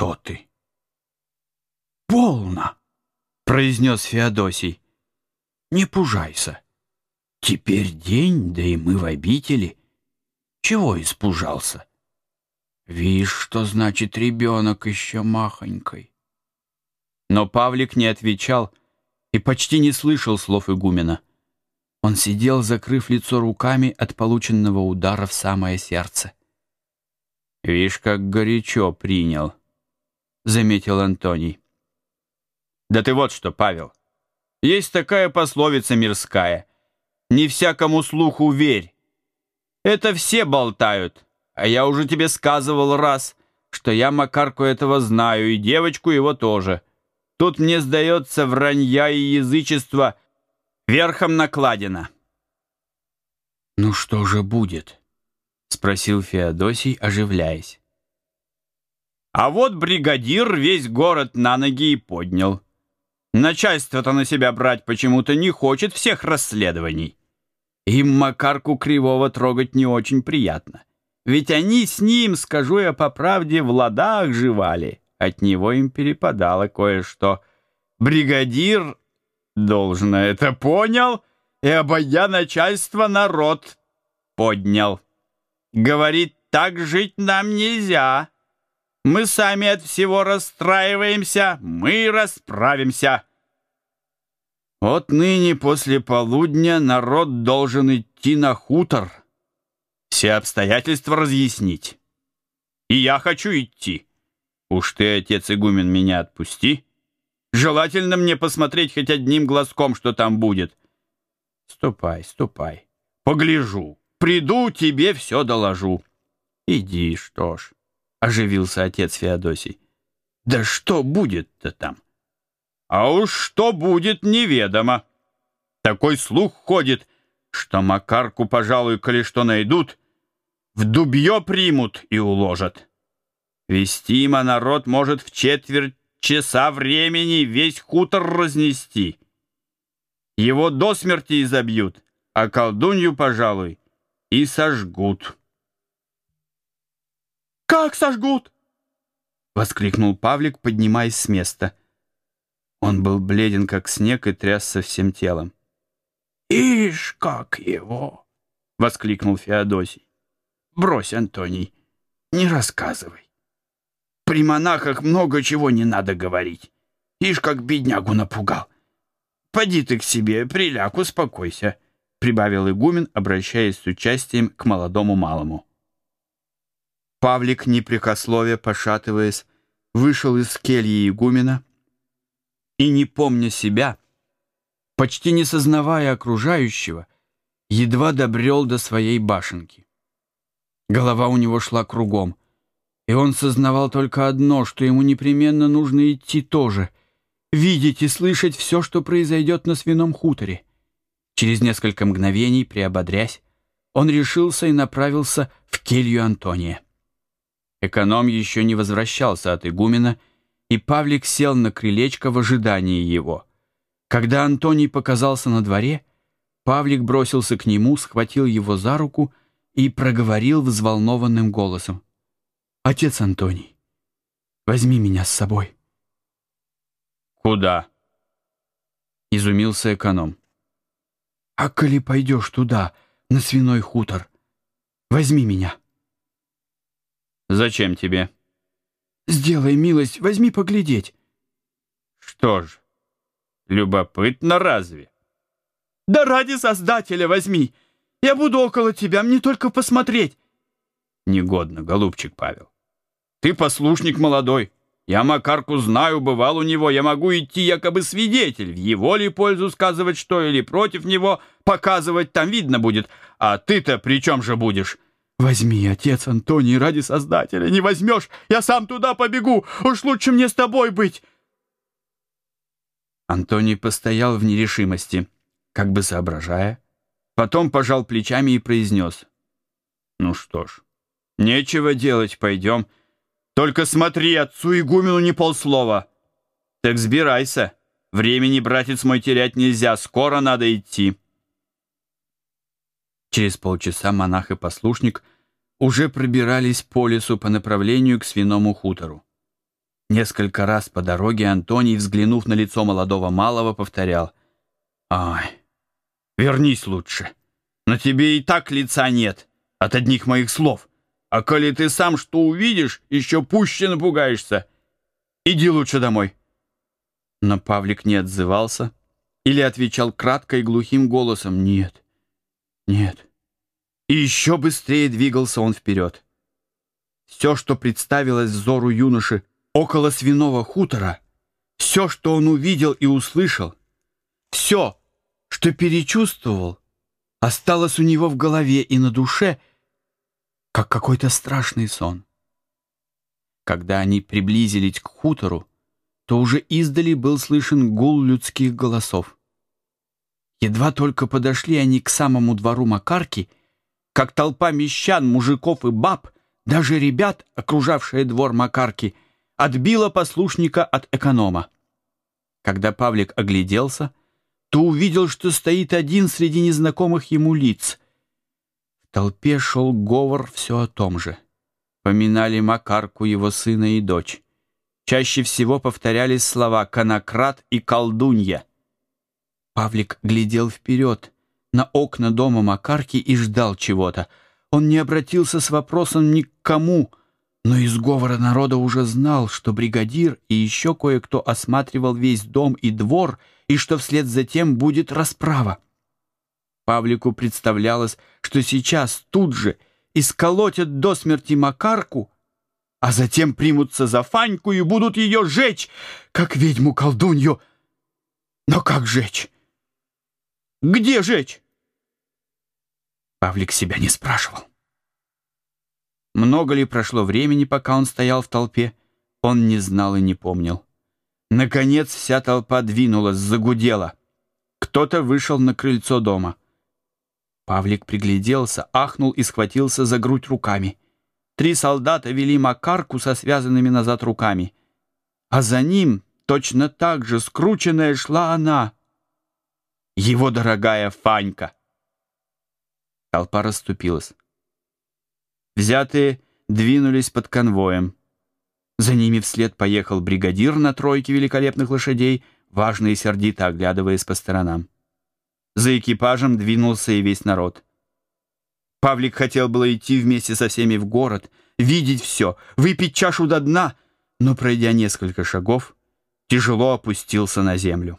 что ты? Полно, произнес Феодосий. Не пужайся. Теперь день, да и мы в обители. Чего испужался? Видишь, что значит ребенок еще махонькой. Но Павлик не отвечал и почти не слышал слов игумена. Он сидел, закрыв лицо руками от полученного удара в самое сердце. «Вишь, как горячо принял», — заметил Антоний. «Да ты вот что, Павел, есть такая пословица мирская. Не всякому слуху верь. Это все болтают, а я уже тебе сказывал раз, что я Макарку этого знаю, и девочку его тоже». Тут, мне сдается, вранья и язычество верхом накладено. «Ну что же будет?» — спросил Феодосий, оживляясь. А вот бригадир весь город на ноги и поднял. Начальство-то на себя брать почему-то не хочет всех расследований. Им Макарку Кривого трогать не очень приятно. Ведь они с ним, скажу я по правде, в ладах живали. От него им перепадало кое-что. Бригадир должно это понял, и обойдя начальство народ поднял. Говорит, так жить нам нельзя. Мы сами от всего расстраиваемся, мы расправимся. Вот ныне после полудня народ должен идти на хутор, все обстоятельства разъяснить. И я хочу идти. Уж ты, отец игумен, меня отпусти. Желательно мне посмотреть хоть одним глазком, что там будет. Ступай, ступай. Погляжу. Приду, тебе все доложу. Иди, что ж, оживился отец Феодосий. Да что будет-то там? А уж что будет, неведомо. Такой слух ходит, что Макарку, пожалуй, коли что найдут, в дубье примут и уложат. Вестимо народ может в четверть часа времени весь хутор разнести. Его до смерти изобьют, а колдунью, пожалуй, и сожгут. «Как сожгут?» — воскликнул Павлик, поднимаясь с места. Он был бледен, как снег, и трясся всем телом. «Ишь, как его!» — воскликнул Феодосий. «Брось, Антоний, не рассказывай. При монахах много чего не надо говорить. Ишь, как беднягу напугал. Поди ты к себе, приляг, успокойся, — прибавил игумен, обращаясь с участием к молодому малому. Павлик, непрекословие, пошатываясь, вышел из кельи игумена и, не помня себя, почти не сознавая окружающего, едва добрел до своей башенки. Голова у него шла кругом и он сознавал только одно, что ему непременно нужно идти тоже, видеть и слышать все, что произойдет на свином хуторе. Через несколько мгновений, приободрясь, он решился и направился в келью Антония. Эконом еще не возвращался от игумена, и Павлик сел на крылечко в ожидании его. Когда Антоний показался на дворе, Павлик бросился к нему, схватил его за руку и проговорил взволнованным голосом. Отец Антоний, возьми меня с собой. Куда? Изумился эконом. А коли пойдешь туда, на свиной хутор, возьми меня. Зачем тебе? Сделай милость, возьми поглядеть. Что ж, любопытно разве? Да ради Создателя возьми. Я буду около тебя, мне только посмотреть. Негодно, голубчик Павел. Ты послушник молодой. Я Макарку знаю, бывал у него. Я могу идти якобы свидетель. В его ли пользу сказывать что или против него показывать, там видно будет. А ты-то при чем же будешь? Возьми, отец Антоний, ради Создателя. Не возьмешь, я сам туда побегу. Уж лучше мне с тобой быть. Антоний постоял в нерешимости, как бы соображая. Потом пожал плечами и произнес. Ну что ж, нечего делать, пойдем. Только смотри, отцу игумену не полслова. Так сбирайся. Времени, братец мой, терять нельзя. Скоро надо идти. Через полчаса монах и послушник уже пробирались по лесу по направлению к свиному хутору. Несколько раз по дороге Антоний, взглянув на лицо молодого малого, повторял. «Ай, вернись лучше. На тебе и так лица нет от одних моих слов. А коли ты сам что увидишь, еще пуще напугаешься. Иди лучше домой». Но Павлик не отзывался или отвечал кратко и глухим голосом «Нет, нет». И еще быстрее двигался он вперед. Все, что представилось взору юноши около свиного хутора, все, что он увидел и услышал, все, что перечувствовал, осталось у него в голове и на душе, как какой-то страшный сон. Когда они приблизились к хутору, то уже издали был слышен гул людских голосов. Едва только подошли они к самому двору Макарки, как толпа мещан, мужиков и баб, даже ребят, окружавшие двор Макарки, отбила послушника от эконома. Когда Павлик огляделся, то увидел, что стоит один среди незнакомых ему лиц. В толпе шел говор все о том же. Поминали Макарку, его сына и дочь. Чаще всего повторялись слова «конократ» и «колдунья». Павлик глядел вперед, на окна дома Макарки и ждал чего-то. Он не обратился с вопросом ни к кому, но из говора народа уже знал, что бригадир и еще кое-кто осматривал весь дом и двор, и что вслед за тем будет расправа. Павлику представлялось, что сейчас тут же исколотят до смерти Макарку, а затем примутся за Фаньку и будут ее жечь, как ведьму-колдунью. Но как жечь? Где жечь? Павлик себя не спрашивал. Много ли прошло времени, пока он стоял в толпе, он не знал и не помнил. Наконец вся толпа двинулась, загудела. Кто-то вышел на крыльцо дома. Павлик пригляделся, ахнул и схватился за грудь руками. Три солдата вели Макарку со связанными назад руками. А за ним, точно так же скрученная, шла она, его дорогая Фанька. Толпа расступилась. Взятые двинулись под конвоем. За ними вслед поехал бригадир на тройке великолепных лошадей, важно и сердито оглядываясь по сторонам. За экипажем двинулся и весь народ. Павлик хотел было идти вместе со всеми в город, видеть все, выпить чашу до дна, но, пройдя несколько шагов, тяжело опустился на землю.